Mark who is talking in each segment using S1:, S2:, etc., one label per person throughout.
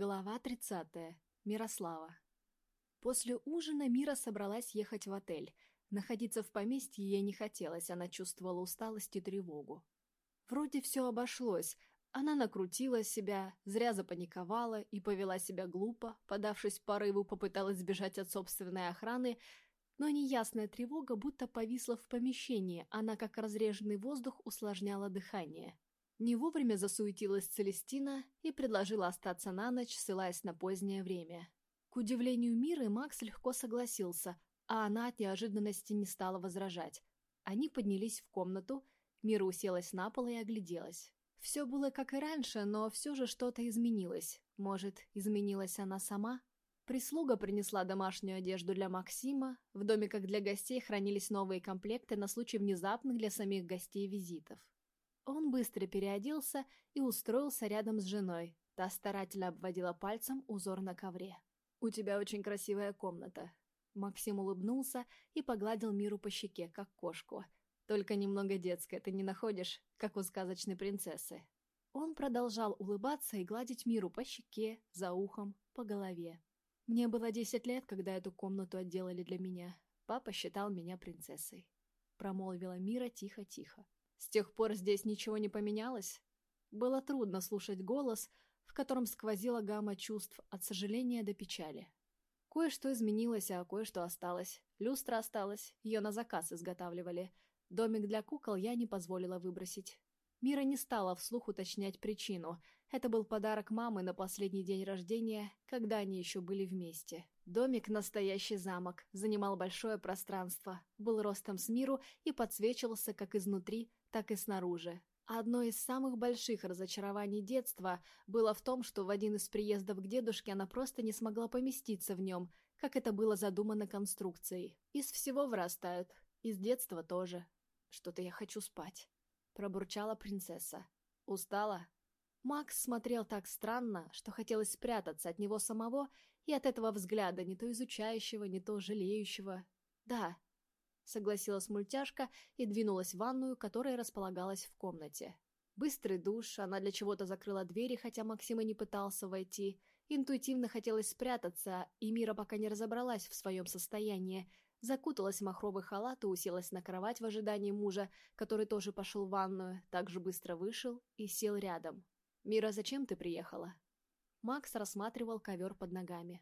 S1: Глава 30. Мирослава. После ужина Мира собралась ехать в отель. Находиться в поместье ей не хотелось, она чувствовала усталость и тревогу. Вроде все обошлось. Она накрутила себя, зря запаниковала и повела себя глупо, подавшись порыву, попыталась сбежать от собственной охраны, но неясная тревога будто повисла в помещении, она, как разреженный воздух, усложняла дыхание. Не вовремя засуетилась Целестина и предложила остаться на ночь, ссылаясь на позднее время. К удивлению Миры, Макс легко согласился, а она от неожиданности не стала возражать. Они поднялись в комнату, Мира уселась на пол и огляделась. Все было как и раньше, но все же что-то изменилось. Может, изменилась она сама? Прислуга принесла домашнюю одежду для Максима, в доме как для гостей хранились новые комплекты на случай внезапных для самих гостей визитов. Он быстро переоделся и устроился рядом с женой. Та старательно обводила пальцем узор на ковре. «У тебя очень красивая комната». Максим улыбнулся и погладил Миру по щеке, как кошку. «Только немного детская, ты не находишь, как у сказочной принцессы». Он продолжал улыбаться и гладить Миру по щеке, за ухом, по голове. Мне было десять лет, когда эту комнату отделали для меня. Папа считал меня принцессой. Промолвила Мира тихо-тихо. С тех пор здесь ничего не поменялось? Было трудно слушать голос, в котором сквозила гамма чувств от сожаления до печали. Кое-что изменилось, а кое-что осталось. Люстра осталась, ее на заказ изготавливали. Домик для кукол я не позволила выбросить. Мира не стала вслух уточнять причину. Это был подарок мамы на последний день рождения, когда они еще были вместе. Домик — настоящий замок, занимал большое пространство, был ростом с миру и подсвечивался как изнутри, так и снаружи. Одно из самых больших разочарований детства было в том, что в один из приездов к дедушке она просто не смогла поместиться в нем, как это было задумано конструкцией. Из всего вырастают, из детства тоже. Что-то я хочу спать. Пробурчала принцесса. Устала? Макс смотрел так странно, что хотелось спрятаться от него самого и от этого взгляда, не то изучающего, не то жалеющего. Да, согласилась мультяшка и двинулась в ванную, которая располагалась в комнате. Быстрый душ, она для чего-то закрыла двери, хотя Максима не пытался войти. Интуитивно хотелось спрятаться, и Мира пока не разобралась в своем состоянии. Закуталась в махровый халат и уселась на кровать в ожидании мужа, который тоже пошел в ванную, также быстро вышел и сел рядом. «Мира, зачем ты приехала?» Макс рассматривал ковер под ногами.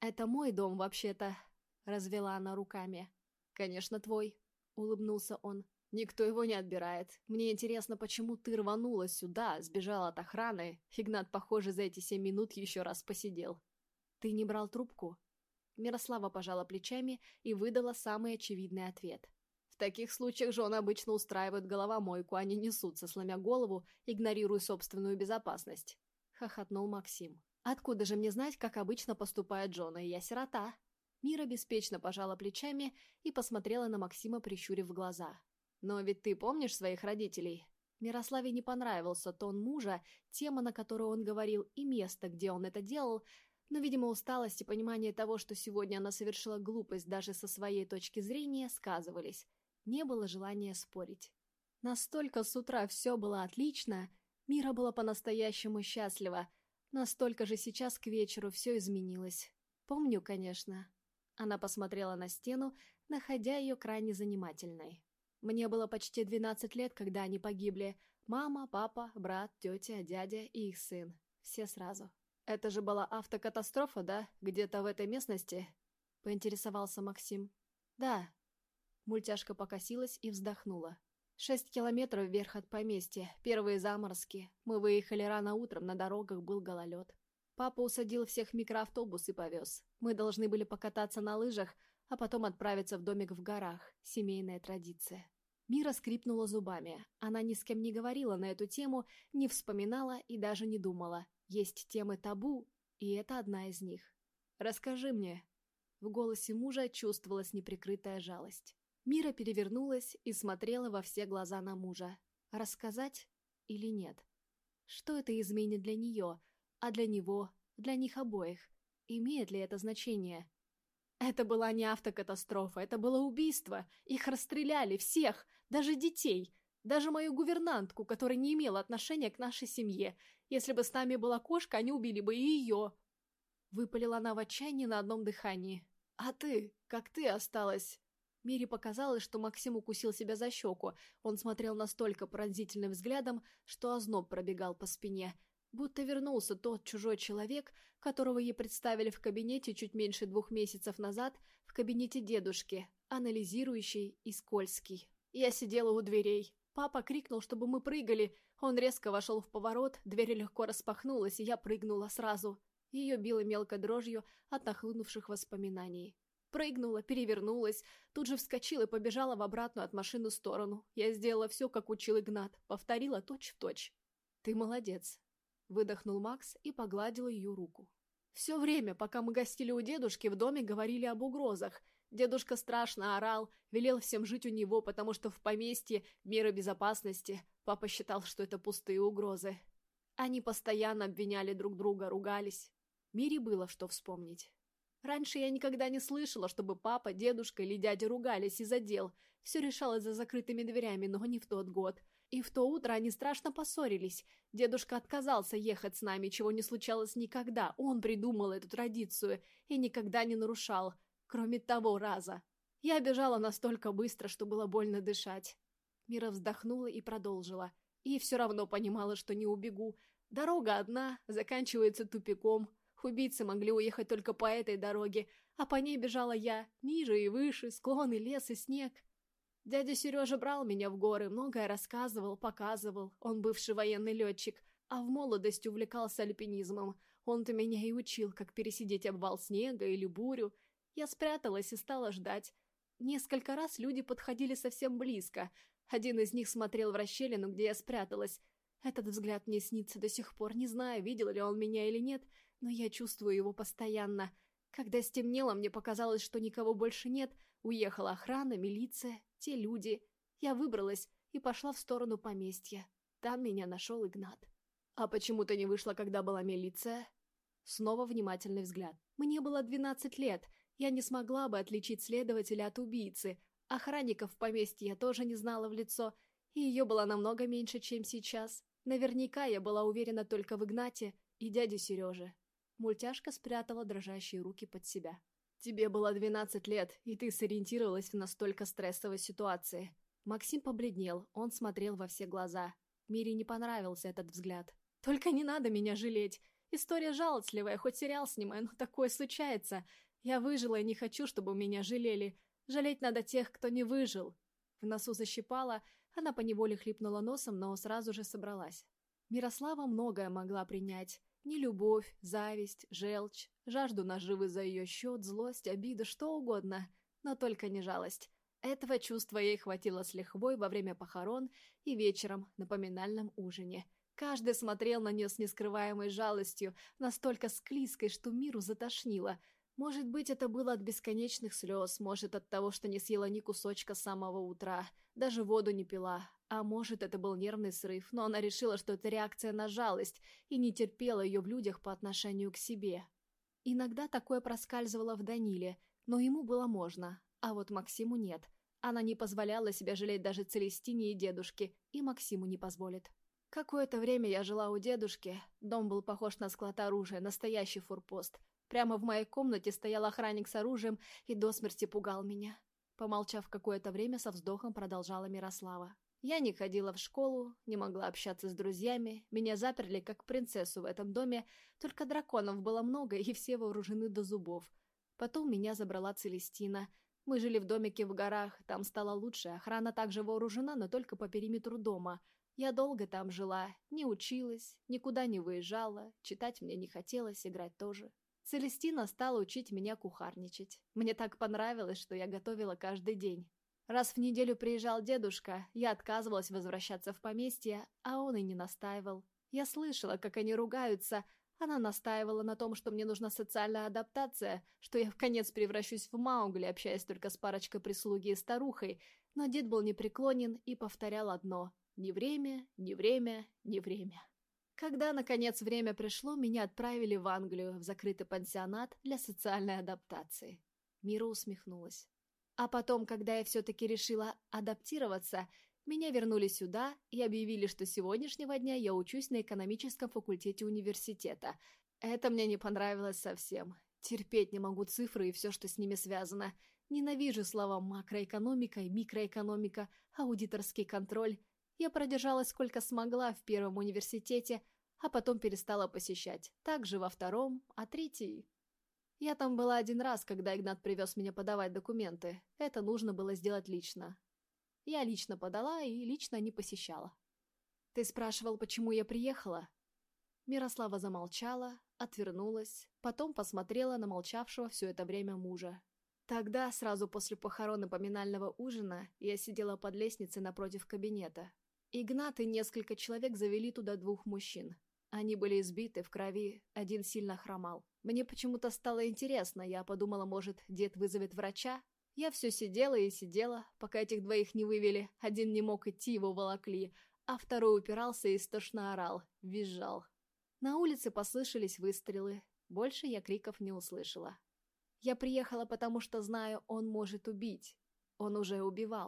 S1: «Это мой дом, вообще-то», — развела она руками. «Конечно, твой», — улыбнулся он. «Никто его не отбирает. Мне интересно, почему ты рванула сюда, сбежала от охраны. Игнат, похоже, за эти семь минут еще раз посидел». «Ты не брал трубку?» Мирослава пожала плечами и выдала самый очевидный ответ. В таких случаях же он обычно устраивает головомойку, не несутся, сломя голову, игнорируя собственную безопасность. Хохотнул Максим. «Откуда же мне знать, как обычно поступает Джона, я сирота?» Мира беспечно пожала плечами и посмотрела на Максима, прищурив глаза. «Но ведь ты помнишь своих родителей?» Мирославе не понравился тон мужа, тема, на которую он говорил, и место, где он это делал, но, видимо, усталость и понимание того, что сегодня она совершила глупость даже со своей точки зрения, сказывались. Не было желания спорить. Настолько с утра все было отлично, Мира была по-настоящему счастлива, настолько же сейчас к вечеру все изменилось. Помню, конечно, она посмотрела на стену, находя ее крайне занимательной. Мне было почти 12 лет, когда они погибли. Мама, папа, брат, тетя, дядя и их сын. Все сразу. «Это же была автокатастрофа, да? Где-то в этой местности?» — поинтересовался Максим. «Да». Мультяшка покосилась и вздохнула. «Шесть километров вверх от поместья. Первые заморозки. Мы выехали рано утром, на дорогах был гололед. Папа усадил всех в микроавтобус и повез. Мы должны были покататься на лыжах, а потом отправиться в домик в горах. Семейная традиция. Мира скрипнула зубами. Она ни с кем не говорила на эту тему, не вспоминала и даже не думала. Есть темы табу, и это одна из них. «Расскажи мне». В голосе мужа чувствовалась неприкрытая жалость. Мира перевернулась и смотрела во все глаза на мужа. Рассказать или нет? Что это изменит для нее – а для него, для них обоих. Имеет ли это значение? Это была не автокатастрофа, это было убийство. Их расстреляли, всех, даже детей, даже мою гувернантку, которая не имела отношения к нашей семье. Если бы с нами была кошка, они убили бы и ее!» Выпалила она в отчаянии на одном дыхании. «А ты? Как ты осталась?» Мире показалось, что Максим укусил себя за щеку. Он смотрел настолько пронзительным взглядом, что озноб пробегал по спине. Будто вернулся тот чужой человек, которого ей представили в кабинете чуть меньше двух месяцев назад, в кабинете дедушки, анализирующий и скользкий. Я сидела у дверей. Папа крикнул, чтобы мы прыгали. Он резко вошел в поворот, дверь легко распахнулась, и я прыгнула сразу. Ее било мелко дрожью от нахлынувших воспоминаний. Прыгнула, перевернулась, тут же вскочила и побежала в обратную от машины сторону. Я сделала все, как учил Игнат, повторила точь-в-точь. «Ты молодец», — выдохнул Макс и погладил ее руку. Все время, пока мы гостили у дедушки, в доме говорили об угрозах. Дедушка страшно орал, велел всем жить у него, потому что в поместье меры безопасности. Папа считал, что это пустые угрозы. Они постоянно обвиняли друг друга, ругались. Мире было что вспомнить. Раньше я никогда не слышала, чтобы папа, дедушка или дядя ругались из-за дел. Все решалось за закрытыми дверями, но не в тот год. И в то утро они страшно поссорились. Дедушка отказался ехать с нами, чего не случалось никогда. Он придумал эту традицию и никогда не нарушал, кроме того раза. Я бежала настолько быстро, что было больно дышать. Мира вздохнула и продолжила. И все равно понимала, что не убегу. Дорога одна, заканчивается тупиком. Убийцы могли уехать только по этой дороге, а по ней бежала я, ниже и выше, склоны, лес и снег. Дядя Сережа брал меня в горы, многое рассказывал, показывал. Он бывший военный летчик, а в молодости увлекался альпинизмом. Он-то меня и учил, как пересидеть обвал снега или бурю. Я спряталась и стала ждать. Несколько раз люди подходили совсем близко. Один из них смотрел в расщелину, где я спряталась. Этот взгляд мне снится до сих пор, не знаю, видел ли он меня или нет, но я чувствую его постоянно. Когда стемнело, мне показалось, что никого больше нет. Уехала охрана, милиция, те люди. Я выбралась и пошла в сторону поместья. Там меня нашел Игнат. «А почему ты не вышла, когда была милиция?» Снова внимательный взгляд. «Мне было двенадцать лет. Я не смогла бы отличить следователя от убийцы. Охранников в поместье я тоже не знала в лицо, и ее было намного меньше, чем сейчас. Наверняка я была уверена только в Игнате и дяде Сереже. Мультяшка спрятала дрожащие руки под себя. «Тебе было двенадцать лет, и ты сориентировалась в настолько стрессовой ситуации». Максим побледнел, он смотрел во все глаза. Мире не понравился этот взгляд. «Только не надо меня жалеть. История жалостливая, хоть сериал снимай, но такое случается. Я выжила и не хочу, чтобы меня жалели. Жалеть надо тех, кто не выжил». В носу защипала, она поневоле хлипнула носом, но сразу же собралась. Мирослава многое могла принять. Нелюбовь, зависть, желчь, жажду наживы за ее счет, злость, обида, что угодно, но только не жалость. Этого чувства ей хватило с лихвой во время похорон и вечером на поминальном ужине. Каждый смотрел на нее с нескрываемой жалостью, настолько склизкой, что миру затошнило. Может быть, это было от бесконечных слез, может, от того, что не съела ни кусочка с самого утра, даже воду не пила, а может, это был нервный срыв, но она решила, что это реакция на жалость и не терпела ее в людях по отношению к себе. Иногда такое проскальзывало в Даниле, но ему было можно, а вот Максиму нет. Она не позволяла себе жалеть даже Целестине и дедушке, и Максиму не позволит. Какое-то время я жила у дедушки. Дом был похож на склад оружия, настоящий форпост. Прямо в моей комнате стоял охранник с оружием и до смерти пугал меня. Помолчав какое-то время, со вздохом продолжала Мирослава. Я не ходила в школу, не могла общаться с друзьями, меня заперли как принцессу в этом доме, только драконов было много и все вооружены до зубов. Потом меня забрала Целестина. Мы жили в домике в горах, там стало лучше, охрана также вооружена, но только по периметру дома. Я долго там жила, не училась, никуда не выезжала, читать мне не хотелось, играть тоже. Целестина стала учить меня кухарничать. Мне так понравилось, что я готовила каждый день. Раз в неделю приезжал дедушка, я отказывалась возвращаться в поместье, а он и не настаивал. Я слышала, как они ругаются. Она настаивала на том, что мне нужна социальная адаптация, что я в конец превращусь в Маугли, общаясь только с парочкой прислуги и старухой, но дед был непреклонен и повторял одно «Не время, не время, не время». Когда, наконец, время пришло, меня отправили в Англию, в закрытый пансионат для социальной адаптации. Мира усмехнулась. А потом, когда я все-таки решила адаптироваться, Меня вернули сюда и объявили, что с сегодняшнего дня я учусь на экономическом факультете университета. Это мне не понравилось совсем. Терпеть не могу цифры и все, что с ними связано. Ненавижу слова макроэкономика и микроэкономика, аудиторский контроль. Я продержалась сколько смогла в первом университете, а потом перестала посещать. Также во втором, а третий... Я там была один раз, когда Игнат привез меня подавать документы. Это нужно было сделать лично. Я лично подала и лично не посещала. «Ты спрашивал, почему я приехала?» Мирослава замолчала, отвернулась, потом посмотрела на молчавшего все это время мужа. Тогда, сразу после похорон и поминального ужина, я сидела под лестницей напротив кабинета. Игнат и несколько человек завели туда двух мужчин. Они были избиты, в крови, один сильно хромал. Мне почему-то стало интересно, я подумала, может, дед вызовет врача, я все сидела и сидела, пока этих двоих не вывели. Один не мог идти, его волокли, а второй упирался и истошно орал, визжал. На улице послышались выстрелы. Больше я криков не услышала. Я приехала, потому что знаю, он может убить. Он уже убивал.